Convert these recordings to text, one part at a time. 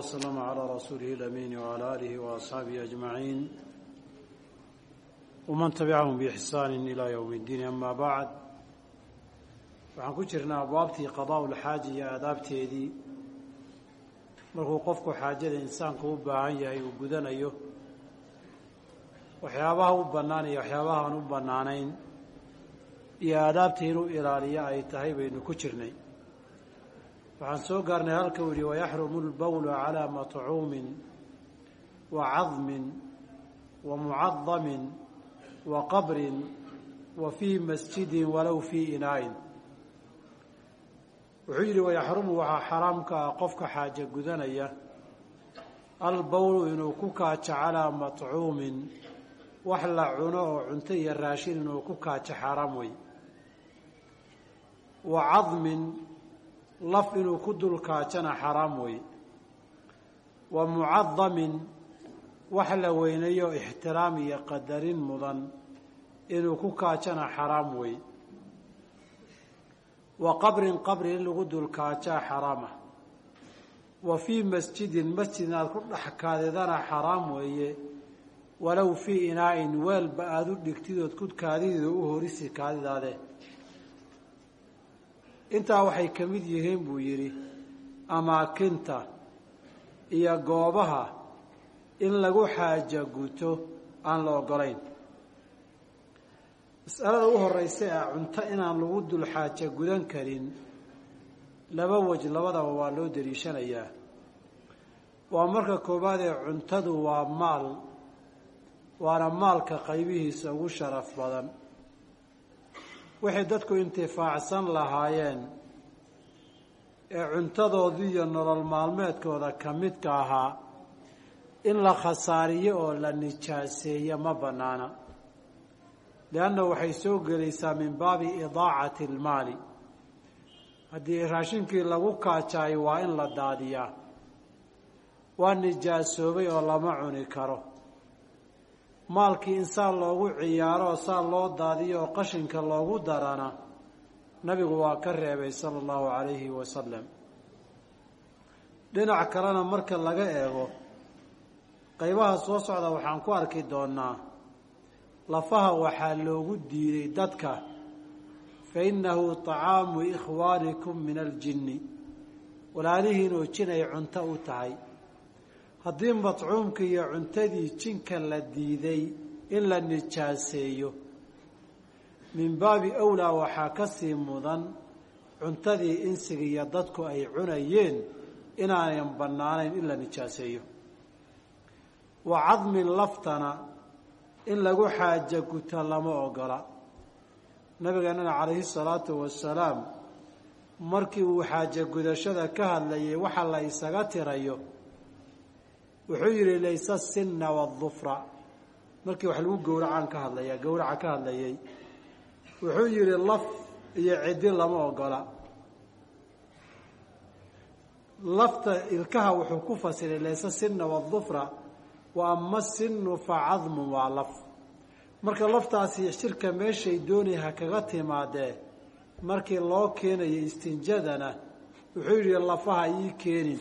وسلم على رسوله الأمين وعلى آله وأصحابه أجمعين ومن تبعهم بإحسان إلى يوم الدين أما بعد waxaan ku jirnaa abwaabtii qadaa'ul xaaji iyo aadaabteedii markuu qofku xaajada insaanku u baahan yahay uu gudanayo waxyaabaha u bannaan iyo waxyaabaha aan u bannaanayn iyo aadaabtii inuu ilaaliyo ay tahay baynu ku jirnay waxaan soo gaarnay halka uu yihi wayaxrumu lbawlu calaa matcuumin wa cadmin wa mucadamin wa fii masjidin walow fii inaa'in. Wuxuu yidhi wayaxrumu waxaa xaraamka ah qofka xaajo gudanaya albawlu inuu ku kaajo calaa matcuumin wax la cuno oo cunto iyo raashin inuu ku kaajo xaaraam wey wa cadmin laf inuu ku dul kaajana xaraam wey wa mucadamin wax la weynayo ixtiraam iyo qadarin mudan inuu ku kaajana xaraam wey wa qabrin qabri in lagu dul kaajaa xaraama. Wa fii masjidin masjid inaad ku dhex kaadidana xaraam weeye. Walow fii inaa'in weelba aada u dhigtidood ku kaadideeda u horisi kaadidaade intaa waxay ka mid yihiin buu yidhi amaakinta iyo goobaha in lagu xaaja guto aan la ogolayn masalada u horeysa ah cunto inaan lagu dul xaaja gudan karin laba wej labadaba waa loo daliishanayaa waa marka koowaad ee cuntadu waa maal waana maalka qaybihiisa ugu sharaf badan waxay dadku intifaacsan lahaayeen ee cuntadoodii iyo nolol maalmeedkooda ka midka ahaa in la khasaariyo oo la nijaaseeyo ma bannaana. Lianna waxay soo gelaysaa min baabi idaacati almaali. Haddii raashinkii lagu kaajaayo waa in la daadiyaa waa nijaasoobay oo lama cuni karo maalkii insaan loogu ciyaaro oo saa loo daadiyo oo qashinka loogu darana nabigu waa ka reebay sala allahu calayhi wasalam dhinac kalena marka laga eego qaybaha soo socda waxaan ku arki doonaa lafaha waxaa loogu diiday dadka fa innahu طacaamu ikhwaanikum min aljinni walaalihiinoo jin ay cunto u tahay haddii matcuumkii iyo cuntadii jinka la diiday in la nijaaseeyo min baabi awlaa waxaa ka sii mudan cuntadii insiga iyo dadku ay cunayeen inaanan bannaanayn in la nijaaseeyo. Wa cadmin laftana in lagu xaaja guto lama ogola. Nabigeennana calayhi salaatu wasalaam markii uu xaaja gudashada ka hadlayay waxa la isaga tirayo wuxuu yidhi laysa sinna waadufra markii wax lagu gowracaan ka hadlaya gowraca ka hadlayay wuxuu yidhi laf iyo ciddi lama ogola. Lafta ilkaha wuxuu ku fasiray laysa sinna waadufra wa ama sinu fa cadmun waa laf. Marka laftaasi shirka meeshay doonay ha kaga timaadee markii loo keenayo istinjadana wuxuu yidhi lafaha ii keenin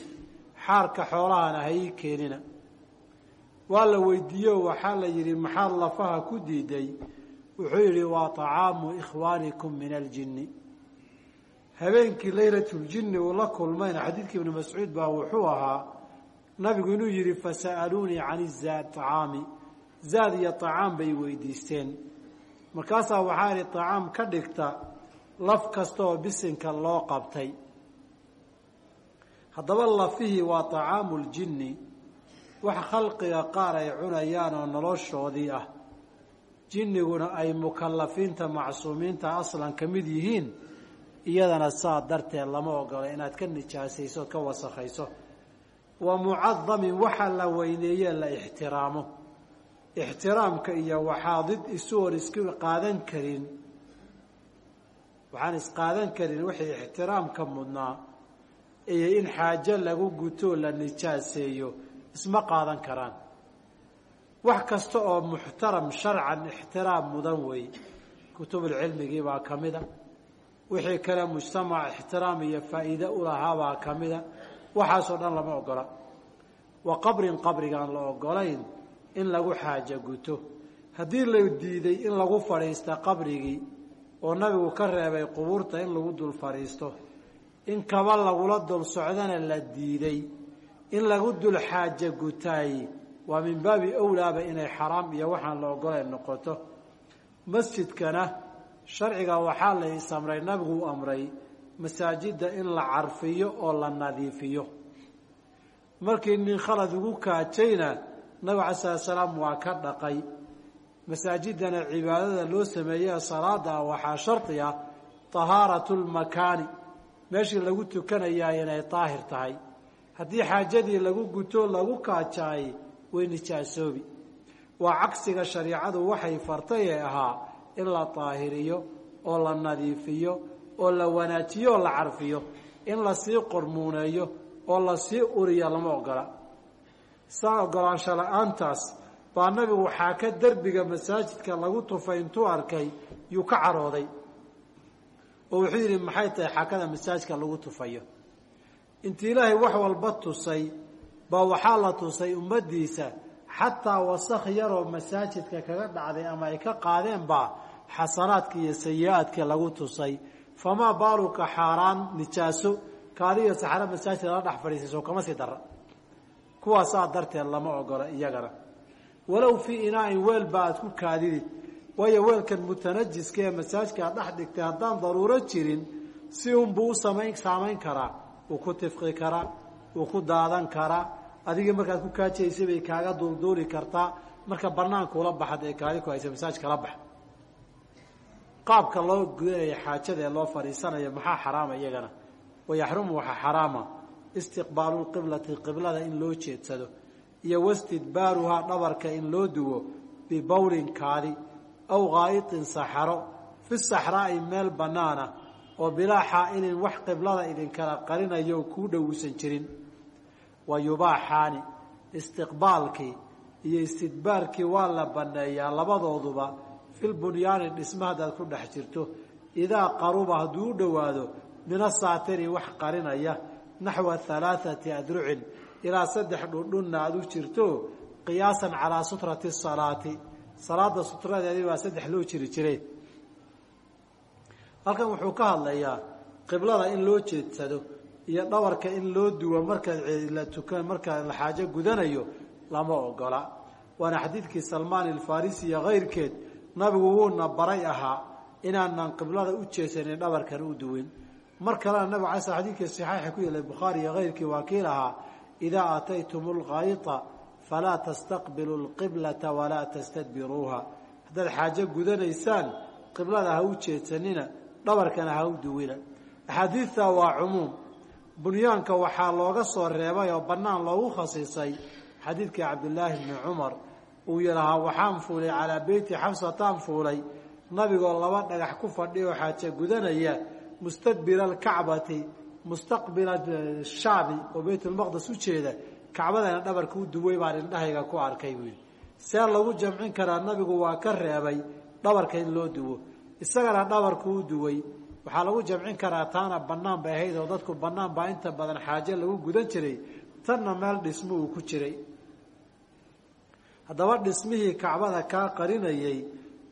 xaarka xoolahana ah ha ii keenina. Waa la weydiiyeoo waxaa la yidhi maxaa lafaha ku diiday? Wuxuu yidhi waa طacaamu ikhwaanikum min aljinni. Habeenkii laylatljinni uu la kulmayna xadiidkii ibnu mascuud baa wuxuu ahaa nabigu inuu yidhi fasa'aluunii can izaad acaami zaad iyo acaam bay weydiisteen. Markaasaa waxaa idhi acaam ka dhigta laf kasta oo bisinka loo qabtay haddaba lafihii waa طacaamu ljinni wax khalqiga qaar ay cunayaan oo noloshoodii ah. Jinniguna ay mukalafiinta macsuumiinta aslan ka mid yihiin iyadana saa darteed lama ogola inaad ka nijaasayso ood ka wasakhayso wa mucadamin waxa la weyneeye la ixtiraamo. Ixtiraamka iyo waxaadid isuoon iska qaadan karin. Waxaan isqaadan karin wixii ixtiraamka mudnaa iyo in xaajo lagu gutoo la nijaaseeyo isma qaadan karaan. Wax kasta oo muxtaram sharcan ixtiraam mudan wey. Kutubulcilmigii baa ka mid a. Wixii kale mujtamac ixtiraam iyo faa'iide ulahaabaa ka mida waxaasoo dhan lama ogola wa qabrin qabrigaan la ogolayn in lagu xaajo guto. Haddii la diiday in lagu fadhiista qabrigii oo nabigu ka reebay qubuurta in lagu dul fadhiisto in kaba lagula dul socdana la diiday in lagu dul xaajo gutaay waa min baabi owlaaba inay xaraam iyo waxaan la ogolayn noqoto. Masjidkana sharciga waxaa la isamray nabigu amray masaajidda in la carfiyo oo la nadiifiyo. Markii nin khalad ugu kaajayna nabigu cala slat salaam waa ka dhaqay. Masaajidana cibaadada loo sameeyey salaada waxaa shardi ah tahaaratu lmakaani meeshii lagu tukanayaa inay daahir tahay. Haddii xaajadii lagu guto lagu kaajaay way nijaasoobi. Waa cagsiga shariicadu waxay fartay ee ahaa in la daahiriyo oo la nadiifiyo oo la wanaajiyo oo la carfiyo. In la sii qormuuneeyo oo la sii uriya lama ogola. Saa ogolaansho la'aantaas baa nabigu waxaa ka derbiga masaajidka lagu tufay intuu arkay yuu ka carooday oo wuxuu yidhi maxay tahay xakada masaajidka lagu tufayo? Intii ilaahay wax walba tusay baa waxaa la tusay ummaddiisa xataa wasakh yaroo masaajidka kaga dhacday ama ay ka qaadeen baa xasanaadka iyo sayi-aadka lagu tusay. Famaa baaluka xaaraan nijaaso kaadiyo saxaro masaajidka lala dhex fadhiisayso kama sii dara kuwaasaa darteed lama ogola iyagana. Walow fii inaa-in weelba aad ku kaadidid waayo weelkan mutanajiska ee masaajidka aad dhex dhigtay haddaan daruuro jirin si unbuu u samayn saamayn karaa wuu ku tifqi karaa wuu ku daadan karaa adigii markaad ku kaajaysay bay kaaga duulduuli kartaa. Marka banaankuula baxad ee kaadi ku haysa masaajidka la bax. Qaabka loo gudanaya xaajada ee loo fadhiisanayo maxaa xaraama iyagana? Wayaxrumu waxaa xaraama. Istiqbaalu lqiblati qiblada in loo jeedsado. Iyo wastidbaaruhaa dhabarka in loo duwo bibawlin kaadi aw haa'itin saxaro. Fi saxraa'i meel bannaana oo bilaa xaa-ilin wax qiblada idinkala qarinayo kuu dhowusan jirin. Wa yubaaxaani istiqbaalkii iyo istidbaarkii waa la banneeyaa labadooduba filbunyaani dhisma haddaad ku dhex jirto. Idaa qaruba hadduu u dhowaado min asaatiri wax qarinaya naxwa halaathati adrucin ilaa saddex dhundhunna aad u jirto qiyaasan calaa sutrati salaati salaada sutradeedii baa saddex loo jiri jiray. Halkan wuxuu ka hadlayaa qiblada in loo jeedsado iyo dhabarka in loo duwo marka la tukan marka la xaajo gudanayo lama ogola. Waana xadiidkii salmaan alfarisi iyo kayrkeed nabigu wuuna baray ahaa inaanan qiblada u jeesanin dhabarkan u duwin. Mar kalena nabig ala sl xadidkii ku yeelay bukhaari iyo kayrkii waa kii lahaa idaa aataytum lkayta falaa tastaqbilu lqiblata walaa tastadbiruuha haddaad xaajo gudanaysaan qiblada ha u jeedsanina dhabarkana ha u duwina axaadiidta waa cumuum bunyaanka waxaa looga soo reebay oo bannaan loogu khasisay xadiidkii cabdillaahi bni cumar uu yidhahaa waxaan fuulay calaa beyti xabsataan fuulay nabigoo laba dhagax ku fadhi oo xaajo gudanaya mustadbira alkacbati mustaqbila shaabi oo baytulmaqdes u jeeda kacbadana dhabarka u duway baan indhahayga ku arkay buu yidhi. See lagu jamcin karaa nabigu waa ka reebay dhabarka in loo duwo. Isagana dhabarku u duway. Waxaa lagu jamcin karaa taana bannaan bay ahayd oo dadku bannaan baa inta badan xaajo lagu gudan jiray. Tanna meel dhismo uu ku jiray. Haddaba dhismihii kacbada kaa qarinayay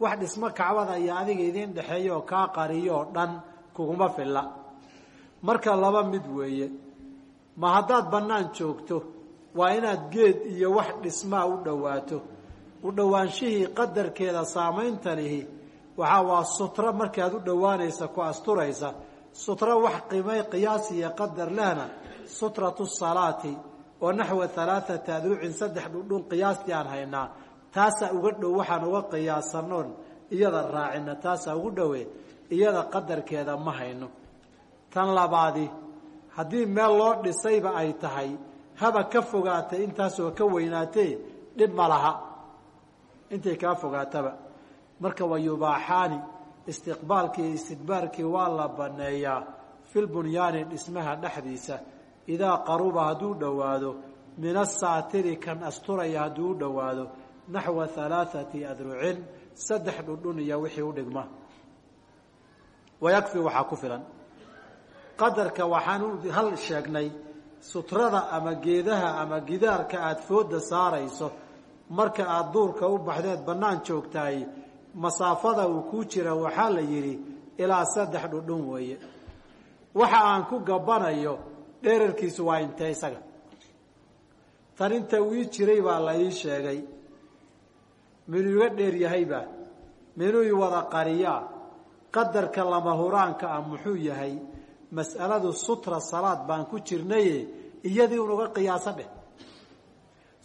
wax dhismo kacbada iyo adiga idiin dhexeeya oo kaa qariyo oo dhan kuguma filla. Marka laba mid weeye ma haddaad bannaan joogto waa inaad geed iyo wax dhismaa u dhowaato. U dhowaanshihii qadarkeeda saameyntanihi waxaa waa sutro markaad u dhowaanaysa ku asturaysa. Sutro wax qimay qiyaas iyo qadar lehna sutratu salaati oo naxwa halaathata adrucin saddex dhundhun qiyaastii aan haynaa. Taasaa uga dhow waxaan uga qiyaasanoon. Iyada raacina taasaa ugu dhowe iyada qadarkeeda ma hayno. Tan labaadi haddii meel loo dhisayba ay tahay haba ka fogaatay intaasoo ka weynaatee dhib ma laha. Intay kaa fogaataba. Marka waa yubaaxaani istiqbaalkii iyo istidbaarkii waa la banneeyaa filbunyaani dhismaha dhexdiisa. Idaa qaruba hadduu dhowaado min asaatiri kan asturaya hadduu u dhowaado naxwa halaathati adrucin saddex dhundhun iyo wixii u dhigma. Wayakfi waxaa ku filan. Qadarka waxaan hal sheegnay sutrada ama geedaha ama gidaarka aada fooda saarayso marka aada duurka u baxdeed bannaan joogtahay masaafada uu kuu jira waxaa la yidhi ilaa saddex dhudhun weeye. Waxa aan ku gabbanayo dherarkiisu waa intee isaga? Tan inta uu ii jiray baa la ii sheegay. Minuu iga dheer yahaybaa minuu i wada qariyaa? Qadarka lama huraanka ah muxuu yahay mas'aladu sutra salaad baan ku jirnaye iyadii unuga qiyaaso dheh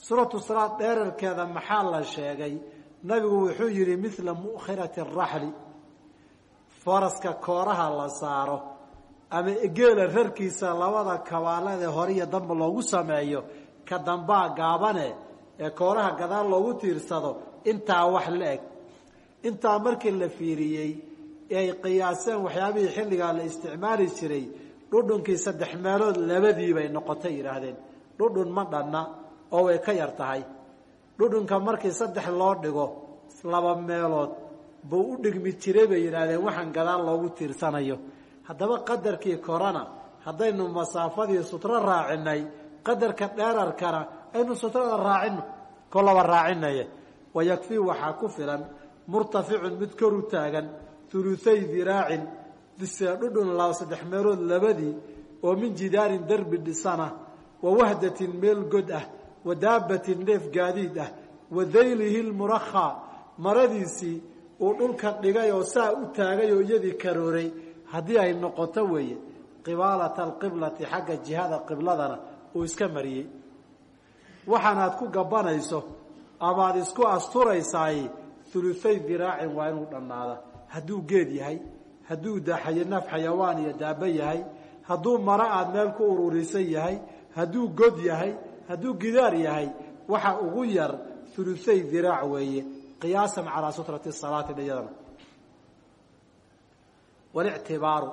suuratu salaad dheerarkeeda maxaa la sheegay? Nabigu wuxuu yidhi mila mu'khirati araxli faraska kooraha la saaro ama geela rarkiisa labada kabaalade hore iyo damba loogu sameeyo ka dambaa gaabane ee kooraha gadaal loogu tiirsado intaa wax la eg. Intaa markii la fiiriyey ay qiyaaseen waxyaabihii xilligaa la isticmaali jiray dhudhunkii saddex meelood labadii bay noqotay yidhaahdeen. Dhudhun ma dhanna oo way ka yar tahay. Dhudhunka markii saddex loo dhigo laba meelood buu u dhigmi jiray bay yidhaahdeen waxaan gadaal loogu tiirsanayo. Haddaba qadarkii korana haddaynu masaafadii sutro raacinay qadarka dheerarkana aynu sutrada raacino kolaba raacinaye wayakfii waxaa ku filan murtaficun mid kor u taagan uluay diraacin dhudhun saddex meelood labadii oo min jidaarin derbi dhisana wa wahdatin meel god ah wa daabatin neef gaadiid ah wa daylihi lmurakhaa maradiisii uu dhulka dhigay oo saa u taagay oo iyadii karooray. Haddii ay noqoto weeye qibaalata alqiblati xagga jihada qibladana uu iska mariyey. Waxaanaad ku gabanayso amaad isku asturaysaay uluay diraacin waa inuu dhannaada hadduu geed yahay hadduu daxayanaf xayawaan iyo daaba yahay hadduu maro aada meel ku ururisan yahay hadduu god yahay hadduu gidaar yahay waxa ugu yar uluay diraac weeye. Qiyaasan calaa sutrati salaati iyadana walictibaaru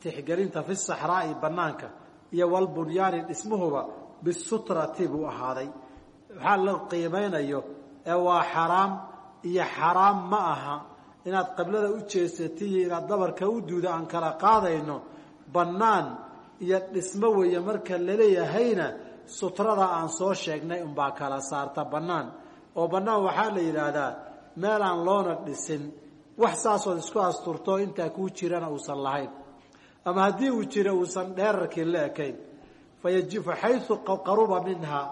tixgelinta fi saxraa'i banaanka iyo walbunyaani dhismuhuba bisutrati buu ahaaday. Waxaa la qiimeynayo ee waa xaraam iyo xaraam ma inaad qiblada u jeesatay iyo inaad dabarka u duuda aan kala qaadayno bannaan iyo dhismo weeye marka laleeyahayna sutrada aan soo sheegnay unbaa kala saarta bannaan. Oo bannaan waxaa la yidhaahdaa meel aan loona dhisin wax saasood isku asturto intaa kuu jirana uusan lahayn. Ama haddii uu jira uusan dheerarkii la ekayn. Fayajifu xayu qaruba minhaa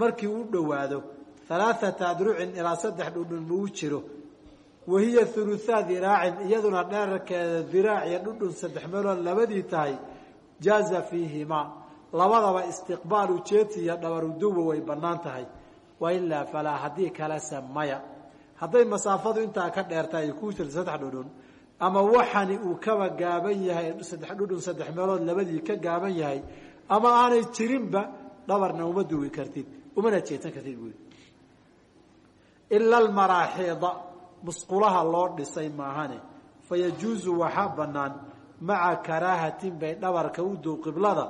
markii u dhowaado alaaata adrucin ilaa saddex dhudhun muu jiro wahiya uluaa diraacin iyaduna dheerarkeeda diraac iyo dhudhun saddex meelood labadii tahay jaaza fiihimaa labadaba istiqbaalu jeeti iyo dhabaruduwa way bannaan tahay. Wailaa falaa haddii kalese maya. Hadday masaafadu intaa ka dheertahay ku jirta saddex dhudhun ama waxani uu kaba gaaban yahay saddex dhudhun saddex meelood labadii ka gaaban yahay ama aanay jirinba dhabarna uma duwi kartid umana jeesan kartid buui ila almaraaxiida musqulaha loo dhisay maahane. Fayajuuzu waxaa bannaan maca karaahatin bay dhabarka u dow qiblada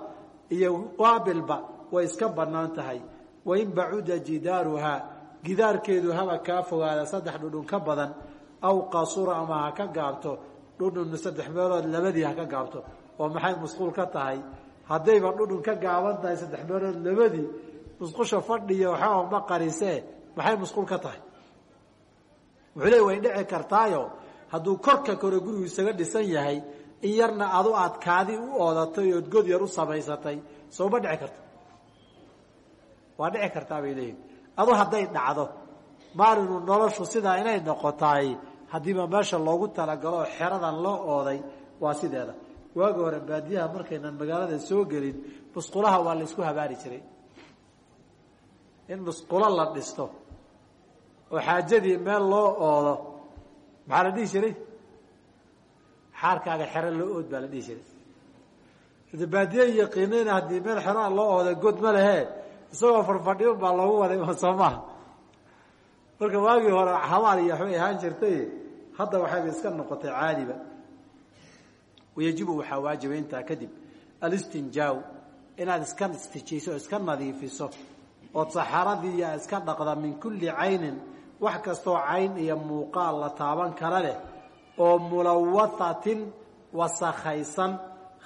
iyo qaabilba way iska bannaan tahay. Wain bacuda jidaaruhaa gidaarkeedu haba kaa fogaada saddex dhudhun ka badan aw qasura ama ha ka gaabto dhudhun saddex meelood labadii ha ka gaabto. Oo maxay musquul ka tahay? Haddayba dhudhun ka gaaban tahay saddex meelood labadii musqusha fadhiya waxaa ma qarisee maxay musquul ka tahay wuxuu leey way dhici kartaayo. Hadduu korka kore gurigu isaga dhisan yahay in yarna adu aad kaadi u oodatay ood god yar u samaysatay soo ma dhici karto. Waa dhici kartaa bay leeyihiin adu hadday dhacdo maalinu noloshu sidaa inay noqotaay haddiiba meesha loogu talagalo oo xeradan loo ooday waa sideeda. Waagi hore baadiyaha markaynan magaalada soo gelin musqulaha waa la isku habaari jiray. In musqulo la dhisto oo xaajadii meel loo oodo. Maxaa la dhihi jiray? Xaarkaaga xero loo ood baa la dhihi jiray. De baadiye yaqiinayna haddii meel xeroa loo ooda god ma lehe isagoo farfadhiyo baa loogu waday maha marka waagii hore habaal waxbay ahaan jirtay hadda waxayba iska noqotay caadiba. Wayajibu waxaa waajiba intaa kadib alistinjaaw inaad iska istijayso o iska nadiifiso ood saxaradiiya iska dhaqda min kulli caynin wax kastoo cayn iyo muuqaal la taaban kara leh oo mulawathatin wasakhaysan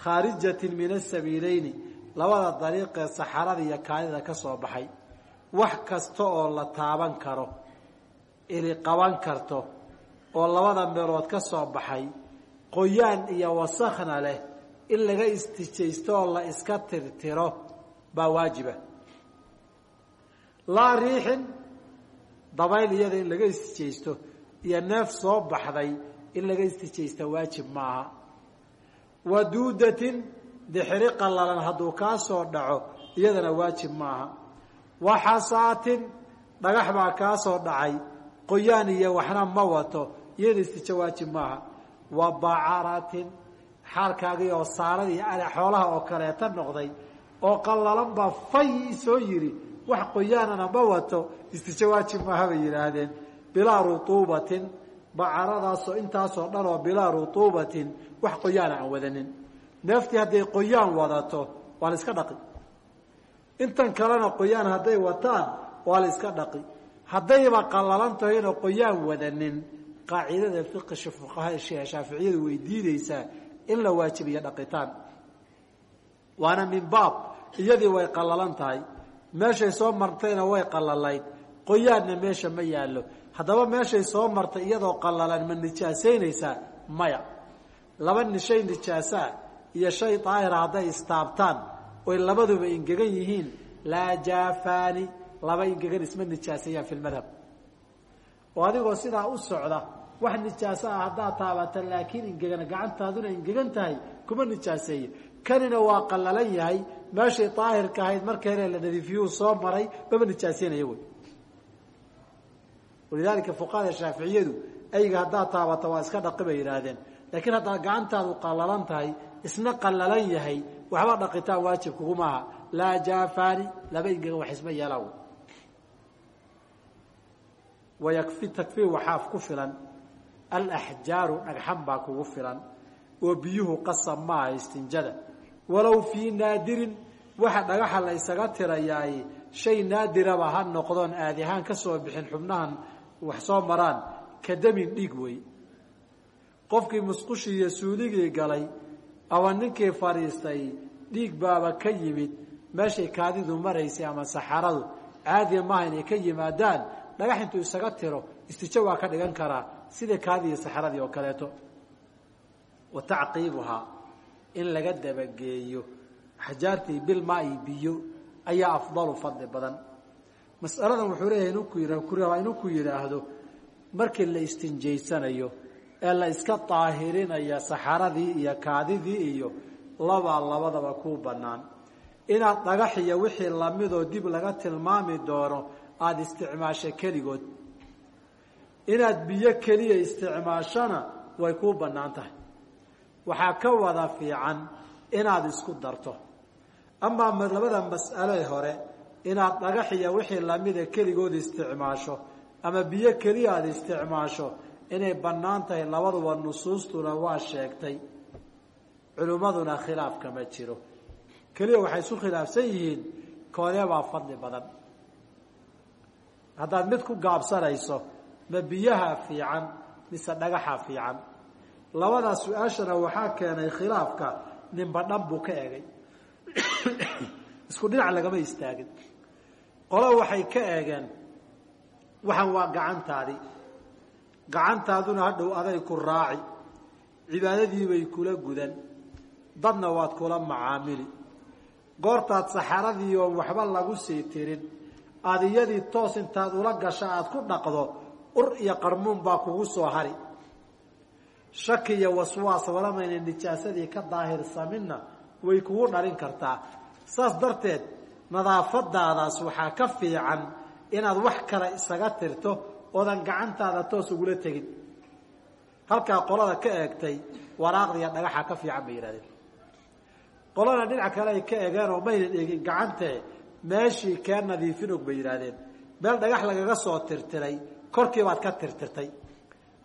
khaarijatin min asabiileyni labada dariiqee saxarada iyo kaadida ka soo baxay. Wax kasta oo la taaban karo ili qaban karto oo labada meelood ka soo baxay qoyaan iyo wasakhna leh in laga istijaysto oo la iska tirtiro baa waajiba. Laa riixin dabayl iyada in laga istijaysto iyo neef soo baxday in laga istijaysta waajib maaha. Waduudatin dixiri qallalan hadduu kaa soo dhaco iyadana waajib maaha. Waxasaatin dhagax baa kaa soo dhacay qoyaan iyo waxna ma wato iyada istijo waajib maaha. Wa bacaratin xaalkaagii oo saaradii xoolaha oo kaleeta noqday oo qallalan baa fay soo yidhi wax qoyaanana ma wato istijo waajib maaha bay yidhaahdeen. Bilaa rutuubatin bacaradaasoo intaasoo dhan oo bilaa rutuubatin wax qoyaana aan wadanin. Neeftii hadday qoyaan wadato waa la iska dhaqi. Intan kalena qoyaan hadday wataan waa la iska dhaqi. Haddayba qallalan tahayna qoyaan wadanin. Qaacidada fiqisha fuqaha shaaficiyadu way diideysaa in la waajibiyo dhaqitaan. Waana min baab iyadii way qallalan tahay meeshay soo martayna way qallalayd qoyaanna meesha ma yaallo. Haddaba meeshay soo martay iyadoo qallalan ma nijaasaynaysaa maya. Laba shay nijaasaa iyo shay daahira hadday istaabtaan oy labaduba ingegan yihiin. Laa jaafaani laba ingegan isma nijaaseeyaan fi lmadhab oo adigoo sidaa u socda wax nijaaso ah haddaad taabata laakiin ingegan gacantaaduna ingegan tahay kuma nijaaseeyo kanina waa qallalan yahay meeshay daahirka ahayd hore la nadiifiyuu soo maray mama nijaaseynaya wey walidaalika fuqahada shaaficiyadu ayga haddaad taabata waa iska dhaqi bay yidhaahdeen. Laakiin haddaad gacantaadu qallalan tahay isna qallalan yahay waxba dhaqitaan waajib kugumaaha laa jaafaani laba ingegan wax isma yeelaan wayakfi takfii waxaaf ku filan. Alaxjaaru dhagxan baa kugu filan. Oo biyuhu qasab maaha istinjada walow fii naadirin waxa dhagaxa la ysaga tirayaay shay naadiraba ha noqdoon aadi ahaan ka soo bixin xubnahan wax soo maraan ka damin dhiig wey. Qofkii musqushii iyo suuligii galay ama ninkii fadhiistay dhiig baaba ka yimid meeshay kaadidu maraysay ama saxaradu caadiya maaha inay ka yimaadaan dhagax intuu isaga tiro istijo waa ka dhigan karaa sida kaadii iyo saxaradii oo kaleeto. Wa tacqiibuhaa in laga dabageeyo axjaartii bilmaai biyo ayaa afdalu fadli badan. Mas'aladan wuxuu leeyahay inuu inuu ku yidhaahdo markii la istinjaysanayo ee la iska daahirinayo saxaradii iyo kaadidii iyo labaa labadaba kuu bannaan. Inaad dhagax iyo wixii lamidoo dib laga tilmaami doono aada isticmaasho keligood. Inaad biyo keliya isticmaashona way kuu bannaan tahay waxaa ka wada fiican inaad isku darto. Amaa labada mas'ale hore inaad dhagax iyo wixii lamida keligood isticmaasho ama biyo keliya aada isticmaasho inay bannaan tahay labaduba nusuustuna waa sheegtay. Culimmaduna khilaaf kama jiro. Keliya waxay isu khilaafsan yihiin koodeebaa fadli badan. Haddaad mid ku gaabsanayso ma biyaha fiican mise dhagaxa fiican labadaa su'aashana waxaa keenay khilaafka ninba dhan buu ka egay isku dhinac lagama istaagin. Qolo waxay ka eegeen waxan waa gacantaadii gacantaaduna hadhow aday ku raaci. Cibaadadiibay kula gudan. Dadna waad kula macaamili. Goortaad saxaradii oon waxba lagu sii tirin. Aada iyadii toos intaad ula gasha aada ku dhaqdo ur iyo qarmuun baa kugu soo hari shaki iyo waswaas walamayna nijaasadii ka daahirsaminna way kugu dhalin kartaa. Saas darteed nadaafadaadaas waxaa ka fiican inaad wax kale isaga tirto oodan gacantaada toos ugula tegin. Halkaa qolada ka eegtay waraaqdiiyo dhagaxa ka fiican bay yihahdeen qolana dhinac kale ay ka eegeen oo maynan eegin gacantee meeshii kee nadiifin og bay yidhaahdeen. Meel dhagax lagaga soo tirtiray korkii baad ka tirtirtay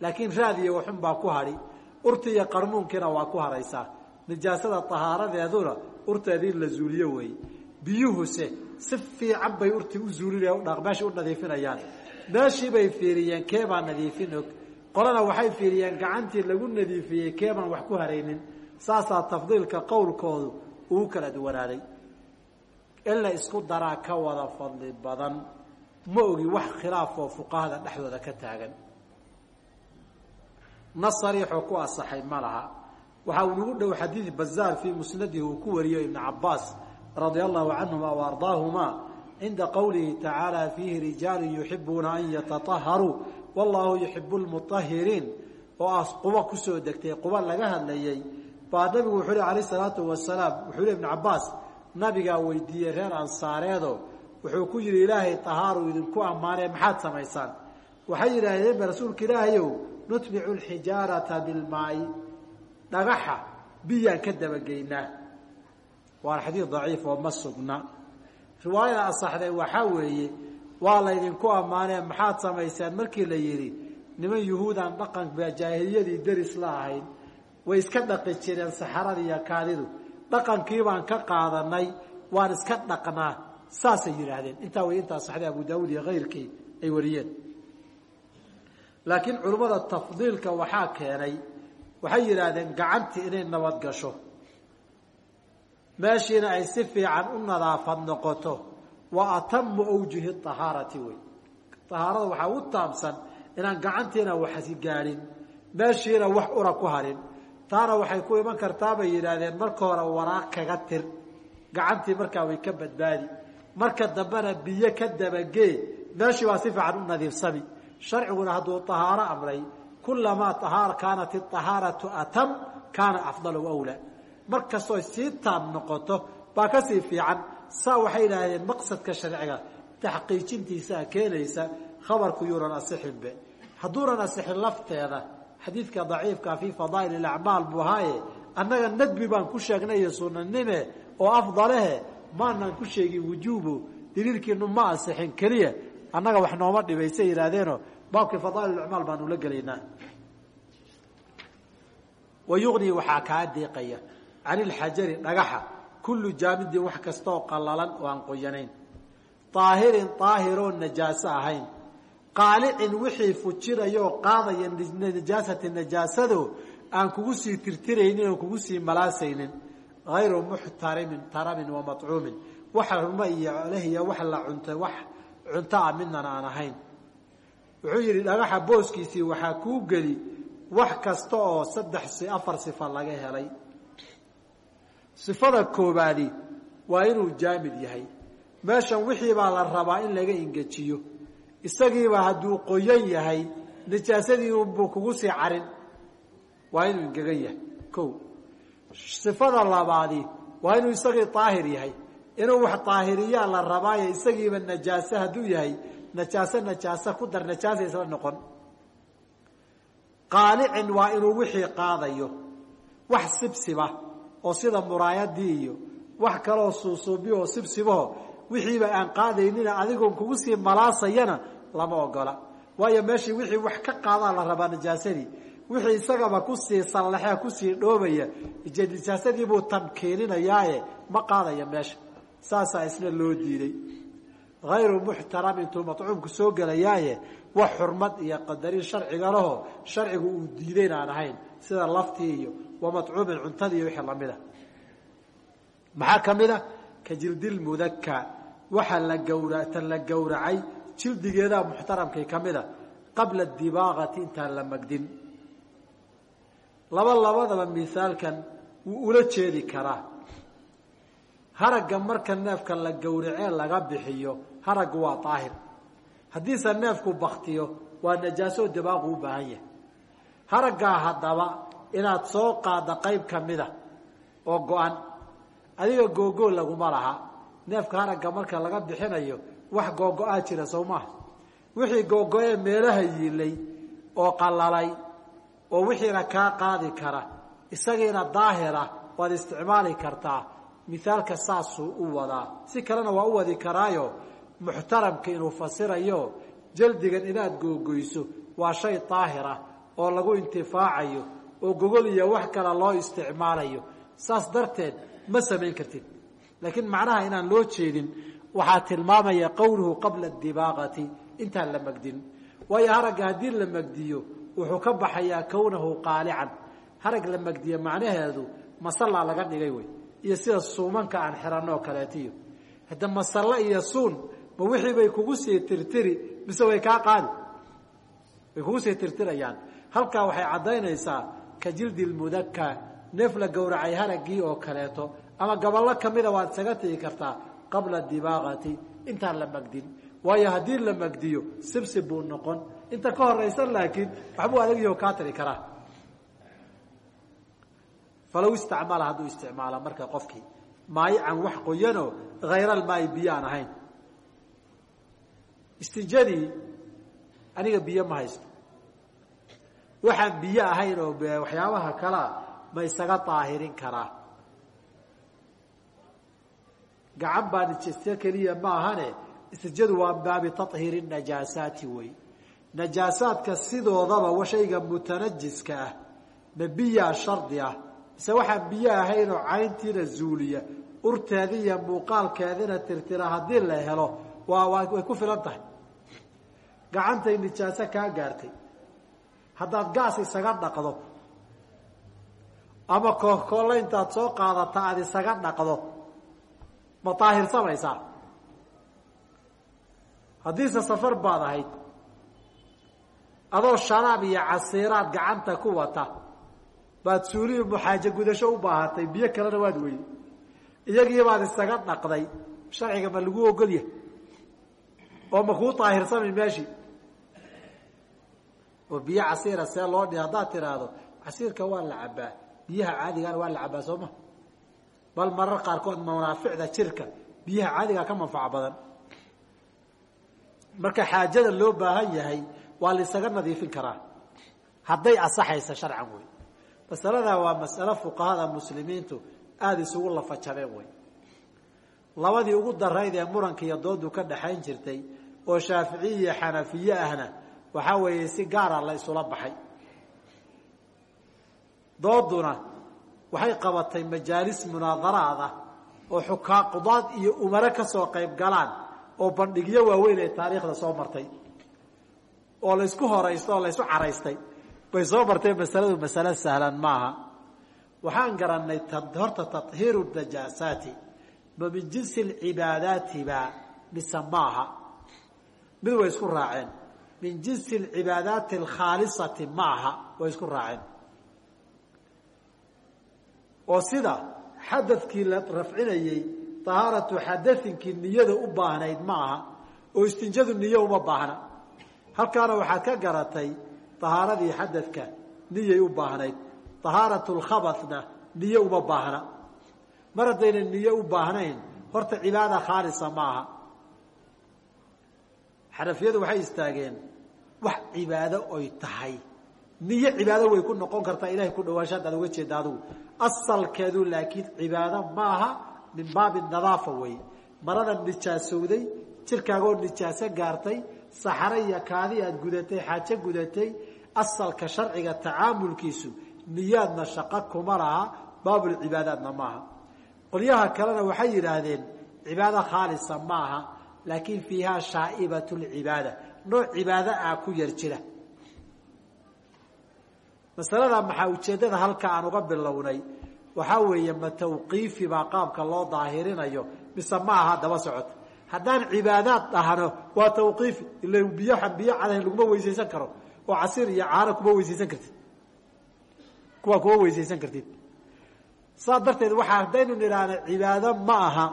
laakiin raadiyo waxun baa ku hadhi. Urti iyo qarmuunkiina waa ku hadhaysaa nijaasada tahaaradeeduna urteedii la zuuliyo weeye biyuhuse si fiican bay urtii u zuulinaya meesha u nadiifinayaan. Meeshii bay fiiriyeen keebaa nadiifin og. Qolana waxay fiiriyeen gacantii lagu nadiifiyey keeban wax ku haraynin. Saasaa tafdiilka qowlkoodu uu kala duwanaaday. In la isku daraa ka wada fadli badan. Ma ogi wax khilaaf oo fuqahada dhexdooda ka taagan nas sariixoo ku asaxay ma laha. Waxa uu nagu dhow xadiid bazaar fii musnadihi uu ku wariyo ibnu cabaas radia allahu canhuma wa ardaahuma cinda qowlihi tacaala fiihi rijaalu yuxibuuna an yataaharuu wallahu yuxibu lmuahiriin oo ah quba ku soo degtay quba laga hadlayay. Baa nabigu wuxuu hi alayh salaatu wasalaam wuxuu hi ibnu cabaas nabigaa weydiiyey reer ansaareedo wuxuu ku yidhi ilaahay tahaaru idinku ammaanee maxaad samaysaan nutbicu lxijaarata bilmaai dhagaxa biyaan ka dabageynaa. Waana xadiid daciif oo ma sugna. Riwaayada asaxday waxaa weeye waa laydinku ammaanee maxaad samaysaan markii la yidhi niman yuhuudaan dhaqan jaahiliyadii deris la ahayn way iska dhaqi jireen saxarada iyo kaadidu. Dhaqankii baan ka qaadanay waan iska dhaqnaa. Saasay yidhaahdeen. Intaa way intaa saxday abu daawuud iyo kayrkii ay wariyeen laakiin culimmada tafdiilka waxaa keenay waxay yidhaahdeen gacantii inay nabad gasho. Meeshiina ay si fiican u nadaafad noqoto. Wa atamu awjuhi ahaarati wey ahaarada waxaa u taabsan inaan gacantiina waxsi gaadhin meeshiina wax ura ku harin. Taana waxay ku iman kartaa bay yidhaahdeen marka hore waraaq kaga tir. Gacantii markaa way ka badbaadi. Marka dambena biyo ka dabagee meeshii waa si fiican u nadiifsami sharciguna hadduu ahaaro amray kulamaa ahaar kaanat ahaaratu atam kaana afdal wlaa mar kastoo sii taab noqoto baa ka sii fiican. Saa waxay yidhaahdeen maqsadka sharciga taxqiijintiisaa keenaysa khabarku yuunan asixinbe. Hadduunan asixin lafteeda xadiidka daciifka fii fadaa'il acmaal buu ahaaye annaga nadbi baan ku sheegnay iyo sunanime oo afdalehe maanaan ku sheegin wujuubu daliilkiinu ma asixin keliya annaga wax nooma dhibaysay yidhaahdeenoo baabkii fadaa'il acmaal baanu la gelaynaa. Wa waxaa kaa deeqaya can ilxajari dhagaxa kullu jaamidin wax kastaoo qallalan oo aan qoyanayn. Daahirin daahiroo najaaso ahayn. Qaalicin wixii fujinayaoo qaadaya najaasati najaasado aan kugu sii tirtiraynin oo kugu sii malaasaynin. Hayru muxtarimin taramin wa macuumin wax rumo iyo lehiya wax la cuntay wax cunto ah midnan aan ahayn. Wuxuu yidhi dhagaxa booskiisii waxaa kuu geli wax kasta oo saddex afar sifa laga helay. Sifada koobaadi waa inuu jaamid yahay. Meeshan wixii baa la rabaa in laga ingejiyo. Isagiiba hadduu qoyan yahay najaasadii unbuu kugu sii carin. Waa inuu ingegan yahay. Ko sifada labaadi waa inuu isagii daahir yahay inuu wax daahiriyaa la rabaayo isagiiba najaase hadduu yahay najaase najaase ku dar najaasa isla noqon. Qaanicin waa inuu wixii qaadayo wax sibsiba oo sida muraayadii iyo wax kaleoo suusuubi oo sibsibaho wixiiba aan qaadaynina adigoon kugu sii malaasayana lama ogola. Waayo meeshii wixii wax ka qaadaa la rabaa najaasadii wixii isagaba ku sii sallaxee ku sii dhoobaya najaasadiibuu tamkiininayaaye ma qaadaya meesha saasaa isna loo diiday. Hayru muxtaram intuu macuumku soo gelayaaye wax xurmad iyo qadarin sharciga laho sharcigu uu diidayn aan ahayn sida laftii iyo wa macuumin cuntadii iyo wixii lamida maxaa ka mid a? Ka jildilmudaka waxa la gawra tan la gowracay jildigeedaa muxtaramkay ka mid a qabla dibaaqati intaan la magdin. Laba labadaba misaalkan wuu ula jeedi karaa haragga marka neefka la gowracee laga bixiyo haraggu waa daahir haddiise neefku baktiyo waa najaasoo dibaaqu u baahan yahay. Haraggaa haddaba inaad soo qaadda qayb ka mida oo go-an adiga googoo laguma laha. Neefka haragga marka laga bixinayo wax googo-aa jira sow maaha wixii googo-ee meelaha yiilay oo qalalay oo wixiina kaa qaadi kara isagiina daahira waad isticmaali kartaa mithaalka saasuu u wadaa. Si kalena waa u wadi karaayo muxtaramka inuu fasirayo jaldigan inaad googoyso waa shay daahira oo lagu intifaacayo oo gogol iyo wax kale loo isticmaalayo. Saas darteed ma samayn kartid. Laakiin macnaha inaan loo jeedin waxaa tilmaamaya qowluhu qabla dibaaqati intaan la magdin. Waayo haragga haddii la magdiyo wuxuu ka baxayaa kownahu qaalican. Harag la magdiye macnaheedu masallaa laga dhigay wey iyo sida suumanka aan xiranoo kaleetiyo. Hadda masallo iyo suun ma wixii bay kugu sii tirtiri mise way kaa qaadi? Way kugu sii tirtirayaan. Halkaa waxay caddaynaysaa ka jildi lmudaka neef la gowracay haraggii oo kaleeto ama gaballo kamida waad isaga tigi kartaa qabla dibaaqati intaan la magdin. Waayo haddii la magdiyo sibsib buu noqon. Inta ka horaysan laakiin waxbuu adagyaho kaa tiri karaa falow istacmala hadduu isticmaala marka qofkii. Maayican wax qoyanoo hayral-maayi biyo aan ahayn. Istijadii aniga biyo ma haysto. Waxaan biyo ahayn oo waxyaabaha kalea ma isaga daahirin karaa gacan baa nijasyo keliya ma ahane istijadu waa baabi tahiiri najaasaati wey. Najaasaadka sidoodaba shayga mutanajiska ah ma biyaa shardi ah mise waxaan biyo ahaynoo cayntiina zuuliya urteedi iyo muuqaalkeedina tirtira haddii la helo waa way ku filan tahay. Gacantay nijaaso kaa gaartay. Haddaad gaas isaga dhaqdo ama kookoole intaad soo qaadata aada isaga dhaqdo ma daahirsamaysaa haddiise safar baad ahayd adoo sharaab iyo casiiraad gacanta ku wata baad suuliyi muxaajo gudasho u baahatay biyo kalena waad weyey iyagii baad isaga dhaqday sharciga ma lagu ogolyahay oo ma kuu daahirsamay meeshii oo biyo casiira see loo dhi haddaad tiraahdo casiirka waa la cabaa biyaha caadigaana waa la cabaa soo bal marar qaarkood manaaficda jirka biyaha caadigaa ka manfaco badan. Marka xaajada loo baahan yahay waa la isaga nadiifin karaa. Hadday asaxaysa sharcan wey masaladaa waa masalo fuqahada muslimiintu aada isugu lafajabeen wey labadii ugu darayd ee muranka iyo doodu ka dhaxayn jirtay oo shaaficiye iyo xanafiye ahna waxaa weeye si gaara la isula baxay. Dooduna waxay qabatay majaalis munaadaraad ah oo xukaa qudaad iyo umare ka soo qayb galaan oo bandhigyo waaweyn ee taariikhda soo martay oo laysku horaysto oo laysu caraystay bay soo marteen masaladu masalo sahlan maaha. Waxaan garanay horta tahiiru najaasaati ma min jinsi lcibaadaatiba mise maaha. Mid way isku raaceen. Min jinsi alcibaadaati alkhaalisati maaha way isku raaceen. Oo sida xadadkii la rafcinayey tahaaratu xadainkii niyada u baahnayd ma aha oo istinjadu niyo uma baahna. Halkaana waxaad ka garatay tahaaradii xadadka niyay u baahnayd. Tahaaratu lkhabatna niyo uma baahna. Mar haddayna niyo u baahnayn horta cibaada khaalisa ma aha xanafiyadu waxay istaageen wax cibaado oy tahay. Niyo cibaado way ku noqon kartaa? Ilahay ku dhawaansha uga jeeda adigu asalkeedu laakiin cibaado maaha min baabi nadaafa wey marada nijaasowday jirkaagoo nijaaso gaartay saxare iyo kaadi aad gudatay xaajo gudatay asalka sharciga tacaamulkiisu niyaadna shaqo kuma laha baabulcibaadaadna maaha qolyaha kalena waxay yidhaahdeen cibaado khaalisa maaha laakiin fiiha shaa'ibat lcibaada nooc cibaado ah ku yar jira. Masalada maxaa ujeeddada halka aan uga bilownay? Waxaa weeye ma tawqiifi baa qaabka loo daahirinayo mise ma aha daba socota haddaan cibaadaad dhahno waa tawqiifi ila biyo biyo cadayn laguma weysaysan karo oo casiir iyo caano kuma weysaysan kartid. Kuwaa kuma weysaysan kartid. Saas darteed waxaa haddaynu nidhaahno cibaado ma aha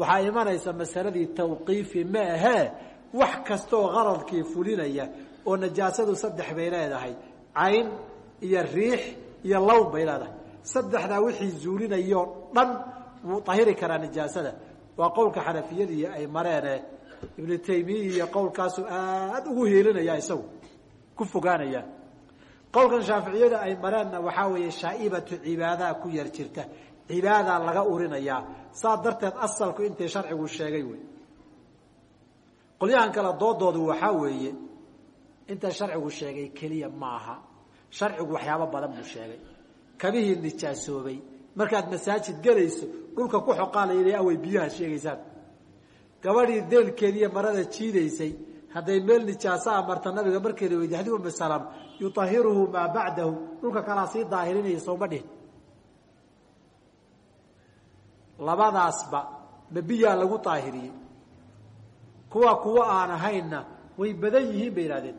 waxaa imanaysa masaladii tawqiifi ma ahee wax kastaoo qaradkii fulinaya oo najaasadu saddex bay leedahay cayn iyo riix iyo lawn bay leedahay. Saddexdaa wixii zuulinayoo dhan wuu ahiri karaa nijaasada waa qowlka xanafiyadii ay mareene ibnu taymiya iyo qowlkaasu aada ugu heelinaya isagu ku fogaanaya. Qowlkan shaaficiyada ay mareenna waxaa weeye shaaibatu cibaadaa ku yar jirta cibaadaa laga urinayaa saa darteed asalku intay sharcigu sheegay wey qolyahan kale doodoodu waxaa weeye inta sharcigu sheegay keliya ma aha sharcigu waxyaabo badan buu sheegay. Kabihii nijaasoobay markaad masaajid gelayso dhulka ku xoqaa la yidhi awey biyahaad sheegaysaan. Gabadhii deelkeediiyo marada jiidaysay hadday meel nijaasaa marta nabiga markeeda weydiy xadii umi salama yuahiruhu maa bacdahu. Dhulka kalaa sii daahirinaya sooma dhihin. Labadaasba ma biyaa lagu daahiriyey kuwa kuwa aan ahaynna way badan yihiin bay yidhahdeen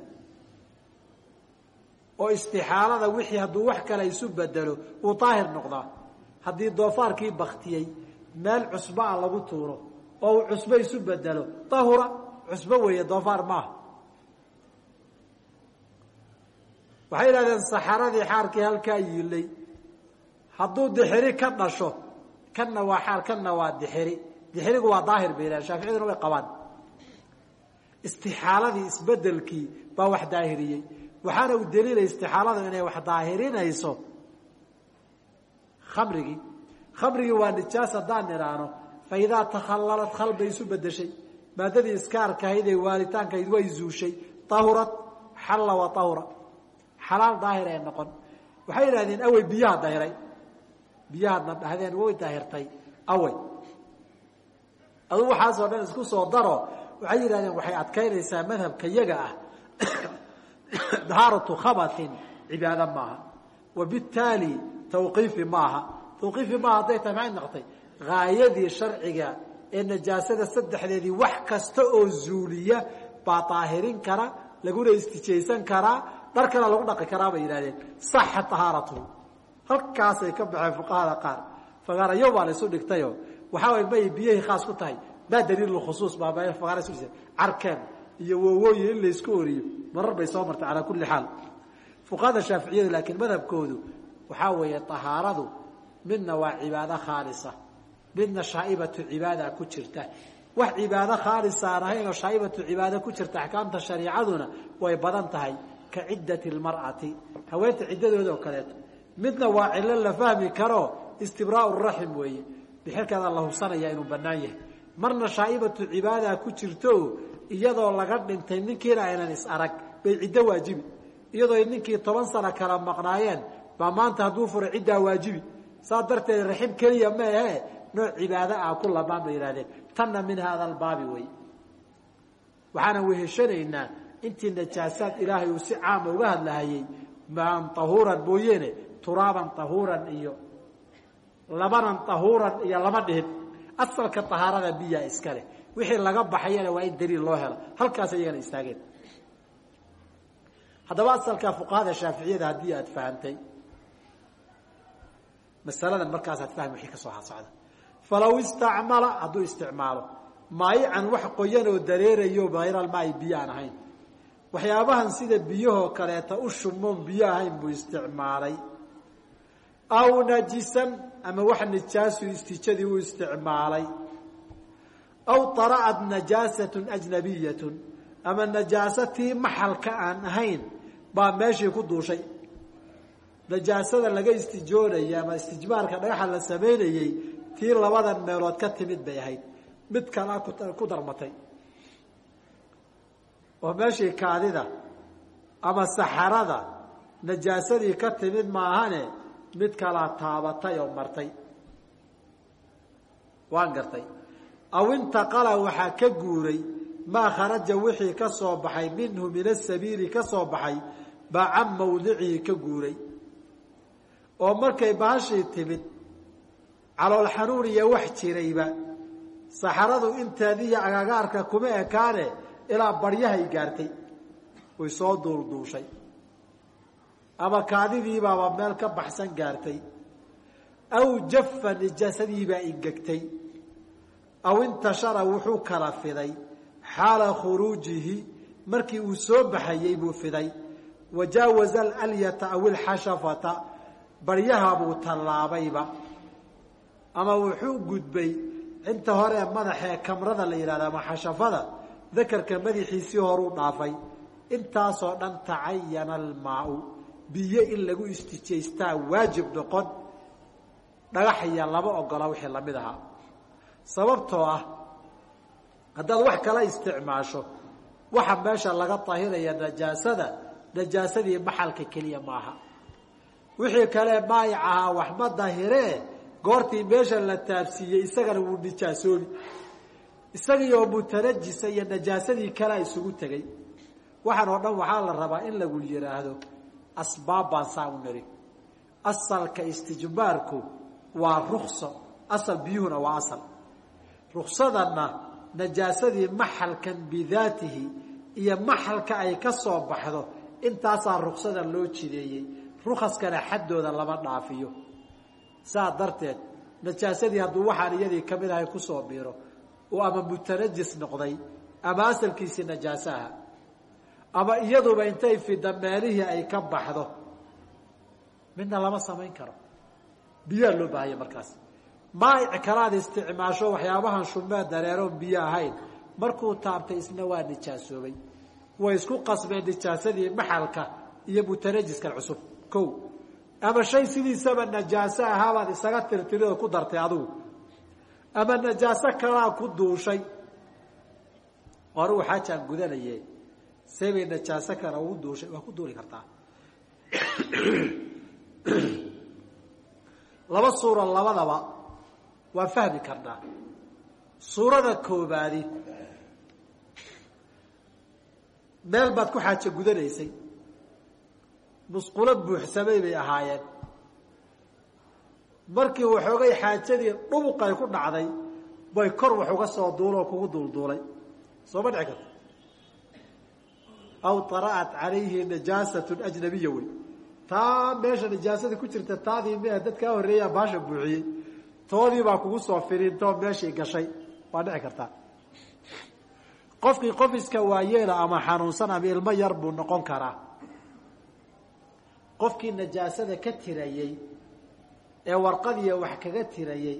oo istixaalada wixii hadduu wax kale isu bedelo uu daahir noqdaa haddii doofaarkii baktiyey meel cusbo a lagu tuuro oo uu cusbo isu bedelo dahura cusbo weeye doofaar maaha. Waxay yidhahdeen saxaradii xaarkii halkaa yiilay hadduu dixiri ka dhasho kanna waa xaar kanna waa dixiri. Dixirigu waa daahir bay yidhahdeen. Shaaficiyaduna way qabaan. Istixaaladii isbedelkii baa wax daahiriyey. Waxaana u daliilay istixaaladu inay wax daahirinayso khamrigii khamrigii waa nijaas haddaan idhaahno fa idaa takhallalat khal isu bedeshay maadadii iskaarka ahayd ee waalitaankahayd way zuushay. Tahurad xalla wa tahura. Xalaal daahir ee noqon. Waxay yidhahdeen awey biyaha dahiray biyahaadna dhahdeen way daahirtay. Awey adu waxaasoo dhan isku soo daro waxay yidhahdeen waxay adkaynaysaa madhabka yaga ah. Dahaaratu khabatin cibaado maaha. Wabittaali tawqiifi maaha. Tawqiifi maaha hadday tahay maxay noqotay? Gaayadii sharciga ee najaasada saddexdeedii wax kasta oo zuuliya baa daahirin kara laguna istijaysan karaa dhar kale lagu dhaqi karaa bay yidhahdeen saxa tahaaratuhu halkaasay ka baxeen fuqahada qaar. Fagaarayo baa la dhigtayo. Waxaa way may biyahay khaas ku tahay. Maa daliilkhusuus baa fagaara isu carkeen iyo woowooyin in laysku oriyo. Marar bay soo martay calaa kulli xaal. Fuqahada shaaficiyadu laakiin madhabkoodu waxaa weeye tahaaradu midna waa cibaado khaalisa midna shaaibatu cibaada ku jirta. Wax cibaado khaalisa aan ahayn oo shaaibatu cibaado ku jirta axkaamta shariicaduna way badan tahay ka ciddati lmar'ati haweenta ciddadooda oo kaleeto midna waa cillo la fahmi karo istibraau raxim weeye. Bixirkeeda la hubsanaya inuu bannaan yahay. Marna shaaibatu cibaada ku jirto iyadoo laga dhintay ninkiina aynan is arag bay ciddo waajibi iyadoo ninkii toban sano kala maqnaayeen baa maanta hadduu furo ciddaa waajibi. Saas darteed raxim keliya ma ahe nooc cibaado ah ku lamaan bay yihahdeen tanna min hada albaabi wey. Waxaanan weheshanaynaa intii najaasaad ilaahay uu si caama uga hadlahayey maan tahuuran mooyeene turaaban tahuuran iyo labanan tahuuran iyo lama dhihin. Asalka tahaarada biyaa iska leh. Wixii laga baxayana waa in daliil loo helo. Halkaas iyagana istaageen. Haddaba asalka fuqahada shaaficiyada haddii aad fahamtay masaladan markaasaad fahmi wixii ka soo hasocda falaw hadduu isticmaalo. Maayican wax qoyan oo dareerayo bayralmaai biyo aan ahayn. Waxyaabahan sida biyahoo kaleeta u shumoon biyo ahayn buu isticmaalay. Aw najisan ama wax nijaasu istijadii u isticmaalay. Aw طara'at najaasatun ajnabiyatun ama najaasatii maxalka aan ahayn baa meeshii ku duushay najaasada laga istijoonayay ama istijmaarka dhagaxa la samaynayey tii labadan meelood ka timid bay ahayd. Mid kalaa ku darmatay. Oo meeshii kaadida ama saxarada najaasadii ka timid maahane mid kalaa taabatay oo martay. Waan gartay. Aw intaqala waxaa ka guuray maa kharaja wixii ka soo baxay minhu min asabiili ka soo baxay baa can mawdicihi ka guuray oo markay baashii timid calool xanuun iyo wax jirayba saxaradu inteediiyo agagaarka kuma ekaane ilaa baryahay gaartay. Way soo duulduushay ama kaadidiibaaba meel ka baxsan gaartay. Aw jafa nijaasadiibaa ingegtay. Aw intashara wuxuu kala fiday. Xaala khuruujihi markii uu soo baxayey buu fiday. Wajaawaza alyata aw ilxashafata baryaha buu tallaabayba ama wuxuu gudbay inta hore madaxee kamrada la yidhahda ama xashafada dakarka madaxiisii horuu dhaafay. Intaasoo dhan tacayana almaau biyo in lagu istijaystaa waajib noqon. Dhagax iyo lama ogola wixii la mid ahaa. Sababtoo ah haddaad wax kala isticmaasho waxa meesha laga tahiraya najaasada najaasadii maxalka keliya maaha wixii kale maayic ahaa waxma dahiree goortii meesha la taabsiiyey isagana wuu nijaasoobi. Isagiioo mutanajisa iyo najaasadii kalea isugu tegey. Waxaan oo dhan waxaa la rabaa in lagu yidhaahdo asbaab baan saa u niri. Asalka istijmaarku waa rukso asal biyuhuna waa asal. Ruksadanna najaasadii maxalkan bidaatihi iyo maxalka ay ka soo baxdo intaasaa ruksada loo jideeyey rukaskana xaddooda lama dhaafiyo. Saa darteed najaasadii hadduu waxaan iyadii ka mid ahay ku soo biiro oo ama mutanajis noqday ama asalkiisii najaaso aha ama iyaduba intay fida meelihii ay ka baxdo midna lama samayn karo. Biyaa loo baahaya markaas. Maaic kalaad isticmaasho waxyaabahan shumee dareeroon biyo ahayn. Markuu taabtay isna waa nijaasoobay way isku qasbeen nijaasadii maxalka iyo mutanajiskan cusub ko ama shay sidiisaba najaaso ahaabaad isaga tirtiri oo ku dartay adigu ama najaaso kalaa ku duushay. Anugu xaajaan gudanaye see bay najaaso kale ugu duushay waa ku duuli kartaa. Laba suura labadaba waan fahmi karnaa. Suurada koobaadi. Meel baad ku xaajo gudanaysay musqulo buuxsamay bay ahaayeen. Markii waxoogay xaajadii dhubuqay ku dhacday bay kor wax uga soo duuloo kugu duulduulay soo ma dhici karto? Aw ara'at calayhi najaasatun ajnabiya wey. Taa meesha najaasada ku jirta taadii mia dad kaa horreeyaa baasha buuxiyey toodii baa kugu soo firiintoo meeshii gashay. Waa dhici kartaa qofkii qofiska waayeela ama xanuunsan ama ilmo yar buu noqon karaa qofkii najaasada ka tirayey ee warqadiiya wax kaga tirayey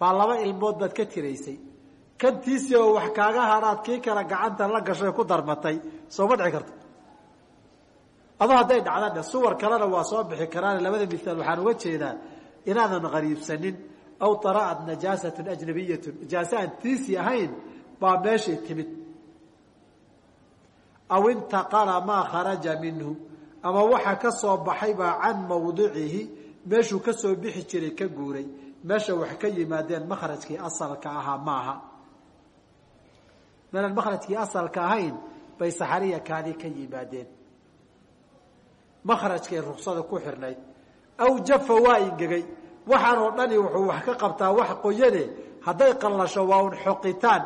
baa laba ilmood baad ka tiraysay. Kantiisii oo wax kaaga hadhaad kii kale gacanta la gashay ku darmatay soo ma dhici karto. Ado hadday dhacdaan dhe suwar kalena waa soo bixi karaan. Labada miaal waxaan uga jeedaa inaadan qariibsanin aw ara'at najaasatun ajnabiyatun najaase aan tiisii ahayn baa meeshay timid. Aw intaqala maa kharaja minhu ama waxa ka soo baxay baa can mawdicihi meeshuu ka soo bixi jiray ka guuray. Meesha wax ka yimaadeen makhrajkii asalka ahaa maaha. Meelaan makhrajkii asalka ahayn bay saxariya kaadii ka yimaadeen. Makhrajkay ruksada ku xirnayd aw jafa waa ingegay waxaan oo dhani wuxuu wax ka qabtaa wax qoyane. Hadday qallasho waa un xoqitaan.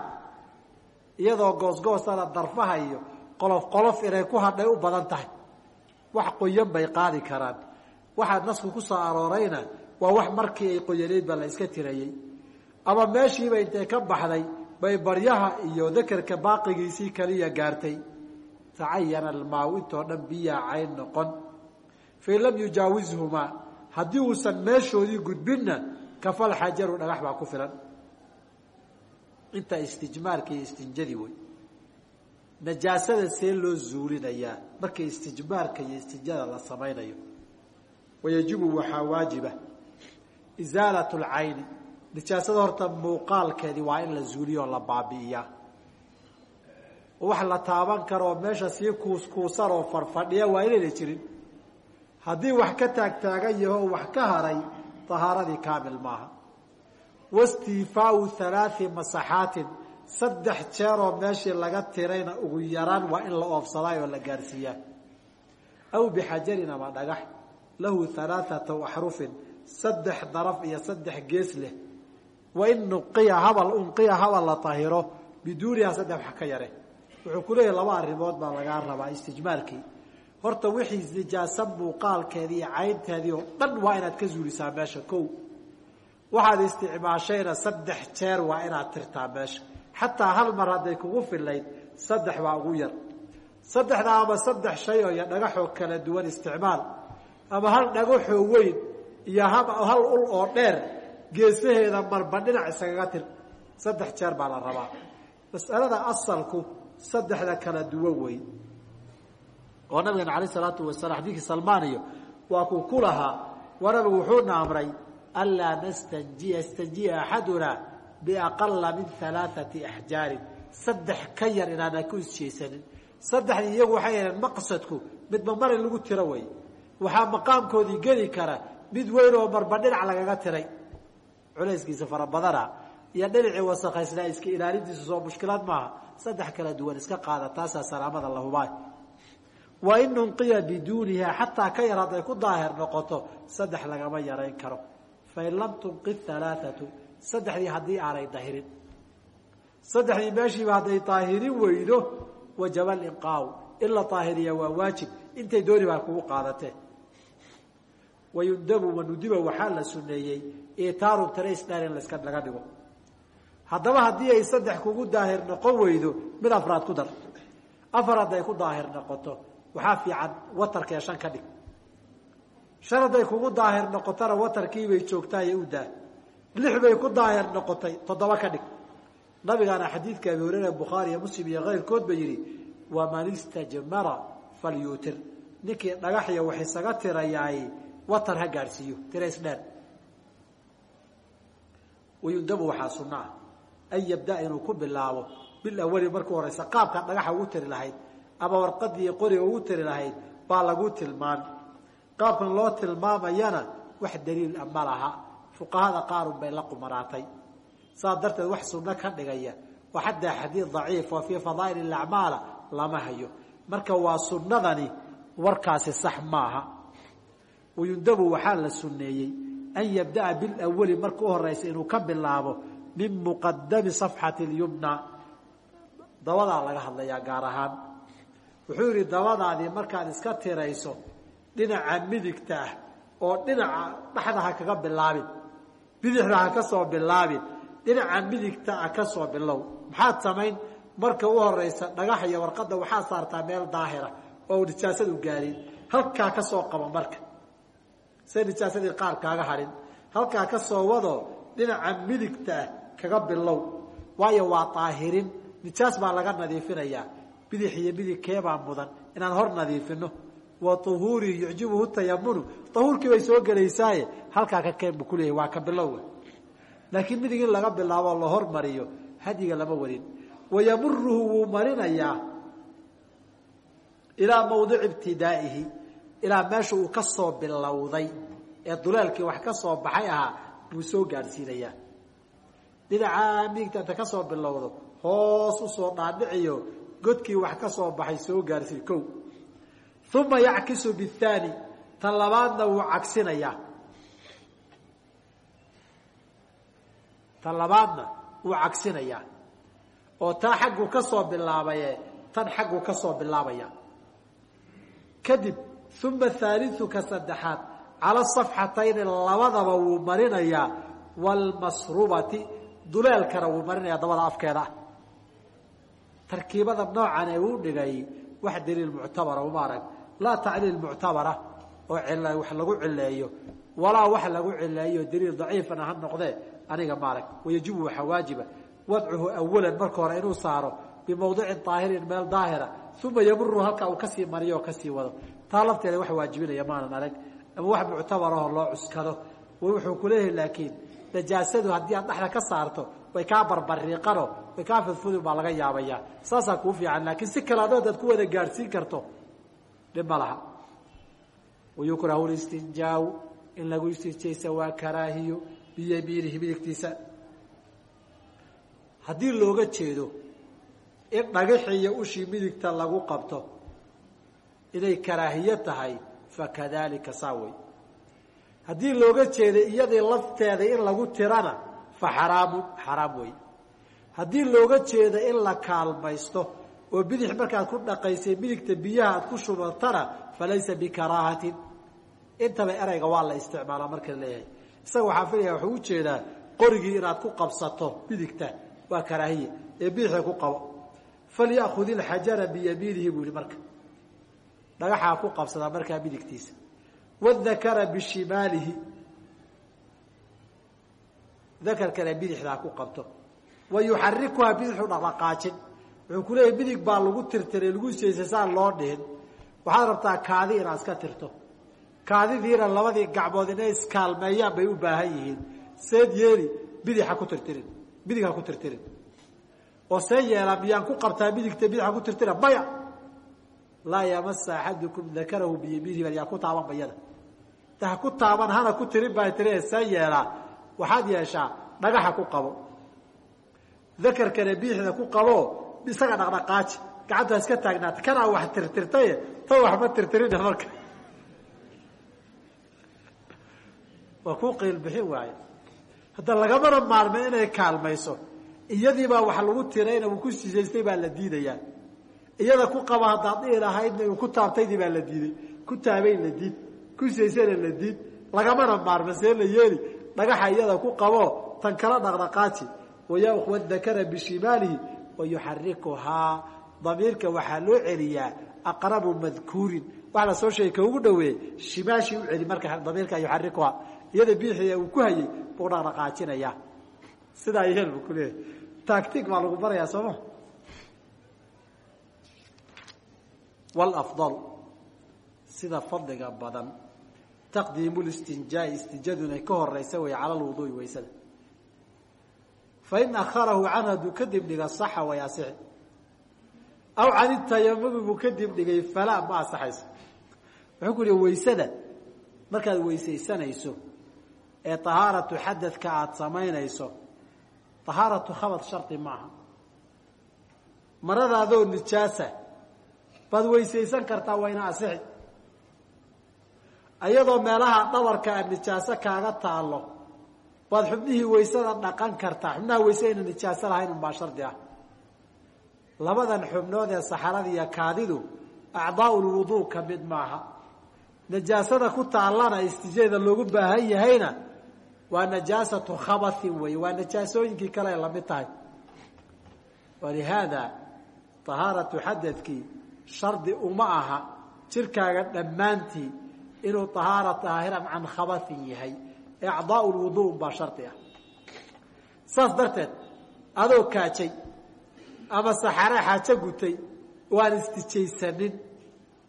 Iyadoo goosgoosana darfaha iyo qolof qolof inay ku hadhay u badan tahay wax qoyan bay qaadi karaan. Waxaa nasku ku soo aroorayna waa wax markii ay qoyaneyd baa la iska tirayey ama meeshiiba intay ka baxday bay baryaha iyo dakerka baaqigiisii kaliya gaartay. Tacayana almaaw intoo dhan biyaa cayn noqon. Fain lam yujaawizhumaa haddii uusan meeshoodii gudbinna kafal xajaru dhagax baa ku filan. Inta istijmaarka iyo istinjadii wey najaasada see loo zuulinayaa marka istijmaarka iyo istinjada la samaynayo wayajibu waxaa waajiba. Isaalat lcayni najaasada horta muuqaalkeedii waa in la zuuliyo oo la baabi'iyaa wax la taaban karo oo meesha sii kuuskuusan oo farfadhiya waa inayna jirin. Haddii wax ka taagtaagan yaho wax ka haray tahaaradii kaamil maaha. Wastiifaau halaai masaxaatin saddex jeeroo meeshii laga tirayna ugu yaraan waa in la oofsadaay oo la gaarsiiyaa. Aw bixajarin ama dhagax. Lahu halaaata axrufin. Saddex daraf iyo saddex gees leh. Wain nuqiya habal unqiya habal la tahiro biduuniha saddex wax ka yare. Wuxuu ku leeyahay laba arrimood baa lagaa rabaa istijmaarkii horta wixii nijaaso muuqaalkeedii iyo caynteedii oo dhan waa inaad ka zuulisaa meesha ko waxaad isticmaashayna saddex jeer waa inaad tirtaa meesha xataa hal mar hadday kugu filayd saddex baa ugu yar. Saddexdaa ama saddex shay iyo dhagaxoo kala duwan isticmaal. Ama hal dhagaxoo weyn iyo hal ul oo dheer geesaheeda marba dhinac isagaga tir saddex jeer baa la rabaa. Mas'alada asalku saddexda kala duwan wey oo nabigan alayh salaatu wasalaam xadiidkii salmaaniyo waa kuu ku lahaa waa nabigu wuxuuna amray anlaa nastanjiya yastanjiya axaduna biaqala min alaaati axjaarin saddex ka yar inaana ku isjeysanin saddexdii iyagu waxay yaheen maqsadku midba mar lagu tiro wey waxaa maqaamkoodii geli kara mid weyn oo marba dhinac lagaga tiray culayskiisa fara badana iyo dhinacii wasakaysnaa iska ilaalintiisu soo mushkilaad maaha saddex kala duwan iska qaada taasaa salaamada la hubaa wa in nunqiya biduuniha xataa ka yar hadday ku daahir noqoto saddex lagama yarayn karo fain lam tunqi halaaatu saddexdii haddii aanay dahirin saddexdii meeshiiba hadday daahirin weydo wajaba linqaaw in la daahiriya waa waajib. Intay dooni baa kugu qaadatee wayundabu wanudiba waxaa la suneeyey itaarun taraysdheer in laska laga dhigo. Haddaba haddii ay saddex kugu daahir noqon weydo mid afraad ku dar. Afar hadday ku daahir noqoto waxaa fiican watarkee ka dhig. Shan hadday kugu daahir noqotona watarkiibay joogtaaye u daa lix bay ku daahir noqotay toddoba ka dhig. Nabigaana xadiidka abi hureyra bukhaari iyo muslim iyo keyrkood ba yidhi waman istajmara falyuutir ninkii dhagaxya wax isaga tirayaay watar ha gaadhsiiyo tirays dheer. Wayundabu waxaa sunna ah. An yabda inuu ku bilaabo bil awali markuu horeysa qaabka dhagaxa ugu tiri lahayd ama warqadii qoriga ugu tiri lahayd baa lagu tilmaami. Qaabkan loo tilmaamayana wax daliil a ma laha fuqahada qaarun bay la qumanaatay saas darteed wax sunno ka dhigaya oo xataa xadiid daciif oo fii fadaa'il acmaala lama hayo. Marka waa sunnadani warkaasi sax maaha. Wayundabu waxaa la sunneeyey an yabda'a bilawali marka u horeysa inuu ka bilaabo min muqadami safxati lyumna dabadaa laga hadlayaa gaar ahaan. Wuxuu yidhi dabadaadii markaad iska tirayso dhinaca midigta ah oo dhinaca dhexda ha kaga bilaabin bidixda ha ka soo bilaabin dhinaca midigta ah ka soo bilow. Maxaad samayn? Marka u horeysa dhagax iyo warqadda waxaa saartaa meel daahira oo nijaasadu gaadin halkaa ka soo qabo marka. Say nijaasadii qaar kaaga hadhin halkaa ka soo wado dhinaca midigta ah kaga bilow. Waayo waa daahirin nijaas baa laga nadiifinayaa. Bidix iyo midig keebaa mudan. Inaan hor nadiifino wa uhuuri yucjibuhu tayamunu ahuurkii bay soo gelaysaaye halkaa ka keen bu kuleeyahy waa ka bilowga. Laakiin midig in laga bilaabo la hormariyo hadyiga lama warin. Wayamuruhu wuu marinayaa ilaa mawdici ibtidaa'ihi ilaa meesha uu ka soo bilowday ee duleelkii wax ka soo baxay ahaa buu soo gaadhsiinayaa. Dhinaca midigta inta ka soo bilowdo hoos u soo dhaadhiciyo godkii wax ka soo baxay soo gaarsiin ko uma yackisu bihaani tan labaadna wuu cagsinayaa. Tan labaadna wuu cagsinayaa. oo taa xaggu ka soo bilaabaye tan xaggu ka soo bilaabaya. Kadib uma haaliu ka saddexaad cala safxatayni labadaba wuu marinayaa. Waalmasrubati duleelkana wuu marinayaa dabada afkeeda. Ah tarkiibada noocan ee uu dhigay laa tacliil muctabara oo wax lagu cileeyo walaa wax lagu cileeyo daliil daciifana ha noqdee aniga maarag wayajibu waxaa waajiba. Wadcuhu awalan marka hore inuu saaro bimawdicin daahirin meel daahira uma yamuru halkaa uu ka sii mariyo oo ka sii wado. Taa lafteeda wax waajibinaya maanan arag. Ama wax muctabarahoo loo cuskado. Wuxuu kuleeyahay laakiin najaasadu haddii aad dhexda ka saarto way kaa barbariiqano way kaa fudfudin baa laga yaabaya saasaa kuu fiican. Laakiin si kale adood aad ku wada gaadhsiin karto dhib ma laha. Wayukrahu listinjaau in lagu istinjaysa waa karaahiyo biyamiinihi midigtiisa haddii looga jeedo in dhagaxi iyo ushii midigta lagu qabto inay karaahiyo tahay fakadalika saawey haddii looga jeedo iyadii lafteeda in lagu tirana fa xaraamun xaraam wey haddii looga jeedo in la kaalmaysto oo bidix markaad ku dhaqaysay midigta biyaha aad ku shubatana falaysa bikaraahatin. Intaba erayga waa la isticmaalaa marka la leeyahay. Isaga waxaa filaya wuxuu u jeedaa qorigii inaad ku qabsato midigta waa karaahiya ee bidixda ku qabo. Falyakud ilxajara biyamiinihi buu yihi marka. Dhagaxaa ku qabsadaa markaa midigtiisa. Wadakara bishimaalihi. Dakarkana bidixdaa ku qabto. Wa bidixu dhaqdhaqaajin wuxuu ku leeyahy midig baa lagu tirtiray lagu seysay saan loo dhihin. Waxaad rabtaa kaadi inaad iska tirto. Kaadidiina labadii gacmood inay iskaalmeeyaan bay u baahan yihiin. Seed yeeli bidix ha ku tirtirin midig ha ku tirtirin. Oo see yeelaa miyaan ku qabtaa midigta bidix ha ku tirtira maya. Laa yamasa axadukum dakarahu biyamiinihi bal yaa ku taaban mayada ta ha ku taaban hana ku tirin baa tiri see yeelaa waxaad yeeshaa dhagaxa ku qabo. Dakarkana biixda ku qabo isaga dhaqdhaqaaji gacanta iska taagnaata. Kanaa wax tirtirtaye tan waxma tirtirina marka. Waa ku qiil bixin waaye. Hadda lagamana maarmay inay kaalmayso iyadiibaa wax lagu tirayna uu ku sisaystay baa la diidayaa iyada ku qaba haddaad dhihi lahaydna uu ku taabtaydii baa la diiday. Ku taabay la diid ku sisaysana la diid. Lagamana maarma see la yeeli. Dhagaxa iyada ku qabo tan kala dhaqdhaqaaji wayakhwa dakara bishimaalihi wayuxarikuhaa damiirka waxaa loo celiyaa aqrabu madkuurin wax la sheegay ka ugu dhaweeye shimaashii u celi marka damiirka yuxarikuhaa iyada biixia uu ku hayay buu dhaqdhaqaajinaya sidaa yeel buu kuleeyahay tactic baa lagu barayaa sooma wlafdal sida fadliga badan taqdiimu listinjaai istinjadu inay ka horeysa way cala lwuduui waysada fain akharahu canhu hadduu kadib dhiga saxa way asixi aw can itayamumi buu kadib dhigay falaa ma asaxayso wuxuu ku yihi waysada markaad weysaysanayso ee tahaaratu xadadka aada samaynayso tahaaratu khabad shardi maaha maradaadoo nijaasa baad weysaysan kartaa wayna asixi iyadoo meelaha dhabarka a nijaaso kaaga taalo baad xubnihii waysada dhaqan kartaa. Xubnaha wayse ayna nijaaso lahayn unbaa shardi ah. Labadan xubnood ee saxarada iyo kaadidu acdaau lwuduu ka mid maaha. Najaasada ku taallana istijeeda loogu baahan yahayna waa najaasatu khabathin wey waa najaasooyinkii kale ay la mid tahay. Walihaada tahaaratu xadadkii shardi uma aha jirkaaga dhammaantii inuu tahaara daahiran can khabathin yahay acdaau lwuduu baa shardi ah saas darteed adoo kaajay ama saxare xaajo gutay oo aan istijaysanin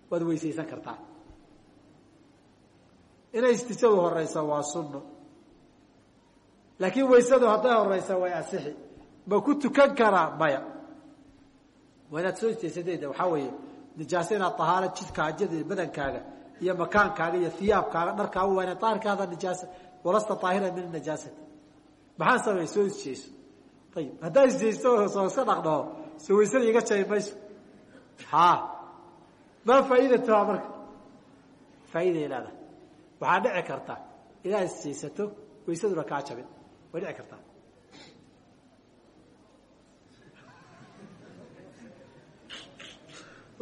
waad weysaysan kartaa inay istijadu horeysa waa sunno laakiin waysadu hadday horeysa way asixi ma ku tukan karaa maya waa inaad soo istijaysadeeda waxaa weeye nijaaso inaad tahaaro jidka ajada badankaaga iyo makaankaaga iyo hiyaabkaaga dharkaaga waa inaad daahirkaada nijaasa walasta daahira min najaasati maxaa samey soo isjeyso ayib haddaa isjeysto soo iska dhaqdhaho soo waysada iga jabi mayso ha maa faa'iidatuhaa marka? Faa'iday leedahay. Waxaa dhici karta inaad isjeysato waysaduna kaa jabin way dhici kartaa.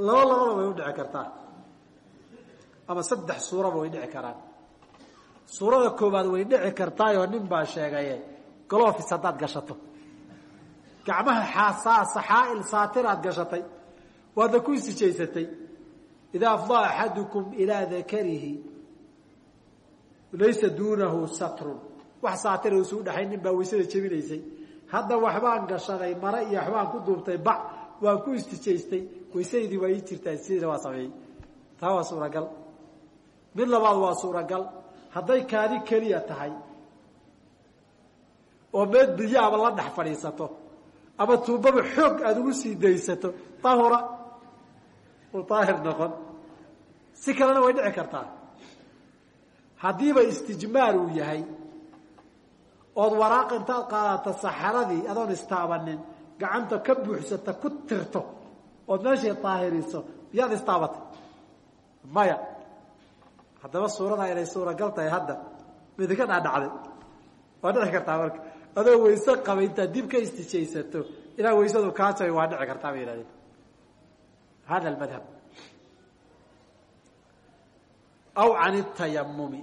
Laba way u dhici kartaa. Ama saddex suuraba way dhici karaan suurada koowaad way dhici kartaayoo nin baa sheegaye golofis haddaad gashato. Gacmaha saxaail saatiraad gashatay. Waadna ku isijaysatay idaa afdaa axadukum ilaa dakarihi laysa duunahu satrun. Wax saatira usu udhaxay nin baa waysada jebinaysay. Hadda waxbaan gashaday mare iyo waxbaan ku duubtay bac waan ku istijaystay waysadeydii waa ii jirtaa sidina waa sameeyey. Taa waa suuragal. Mid labaad waa suuragal hadday kaadi keliya tahay oo meed biyaaba la dhex fadhiisato ama tuubaba xoog aada ugu sii daysato tahura uu daahir noqon. Si kalena way dhici kartaa. Haddiiba istijmaar uu yahay ood waraaq intaad qaadato saxaradii adoon istaabanin gacanta ka buuxsata ku tirto ood meeshay daahiriso miyaad istaabatay? Maya haddaba suuradaa inay suuragal tahay hadda. Midinka dhaadhacday waa dhici kartaa marka. Adoo wayse qaba intaad dib ka istijaysato ilaa waysadu kaa jabay waa dhici kartaa bay yihahdeen hada almadhab. Aw can itayamumi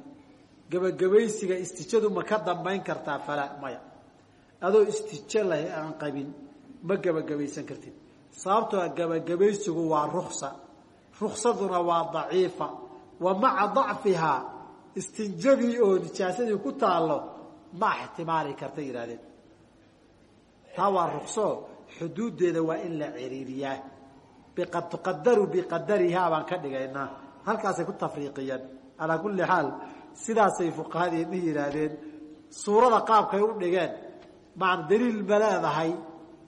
gebagabaysiga istijadu ma ka dambayn kartaa falaa maya. Adoo istijo aan qabin ma gebagabaysan kartid. Sababtoo gebagabaysigu waa ruksa ruksaduna waa daciifa wa maca dacfihaa oo nijaasadii ku taallo ma ixtimaali karta yihahdeen taa waa rukso xuduuddeeda waa in la ciriiriyaa. Biqad tuqadaru biqadarihaa baan ka dhigaynaa. Halkaasay ku tafriiqiyeen calaa kulli xaal sidaasay fuqahadeenni yidhaahdeen suurada qaabkay u dhigeen maan daliil ma leedahay.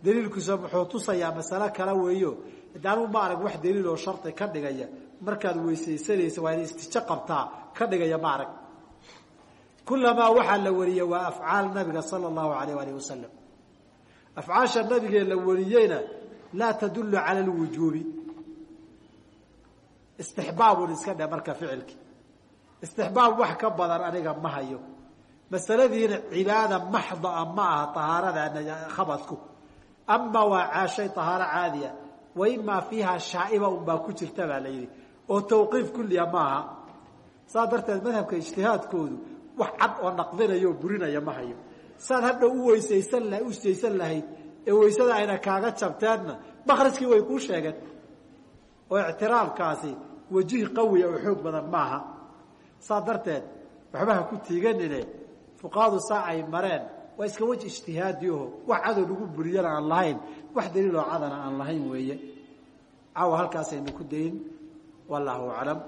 Daliilkiisa muxuu tusayaa masalo kale weeyo. De anuu ma arag wax daliil oo shardi ka dhigaya markaad weysaysanaysa waa inay istijo qabtaa ka dhigaya ma arag kulamaa waxaa la wariyey waa afcaal nabiga sala allahu alayh alih wasalam afcaasha nabigee la wariyeyna laa tadullu cala alwujuubi. Istixbaabun iska dhe marka ficilki istixbaab wax ka badan aniga ma hayo. Masaladiina cibaada maxdaa ma aha ahaarada khabadku ama waa caashay ahaaro caadiya wa fiiha shaaiba unbaa ku jirta baa la yidhi oo tawqiif kulliya ma aha saas darteed madhabka ijtihaadkoodu wax cad oo naqdinaya burinaya ma hayo. Saad hadha u weysaysan la usaysan lahayd ee weysada ayna kaaga jabteenna makrajkii way kuu sheegeen. Oo ictiraafkaasi wajihi qawiya oo xoog badan maaha. Saas darteed waxba ha ku tiiganine fuqahadu saa ay mareen waa iska weji ijtihaadiaho wax cadow lagu buriyana aan lahayn wax daliiloo cadana aan lahayn weeye. Caawa halkaasaynu ku dayin wallaahu aclam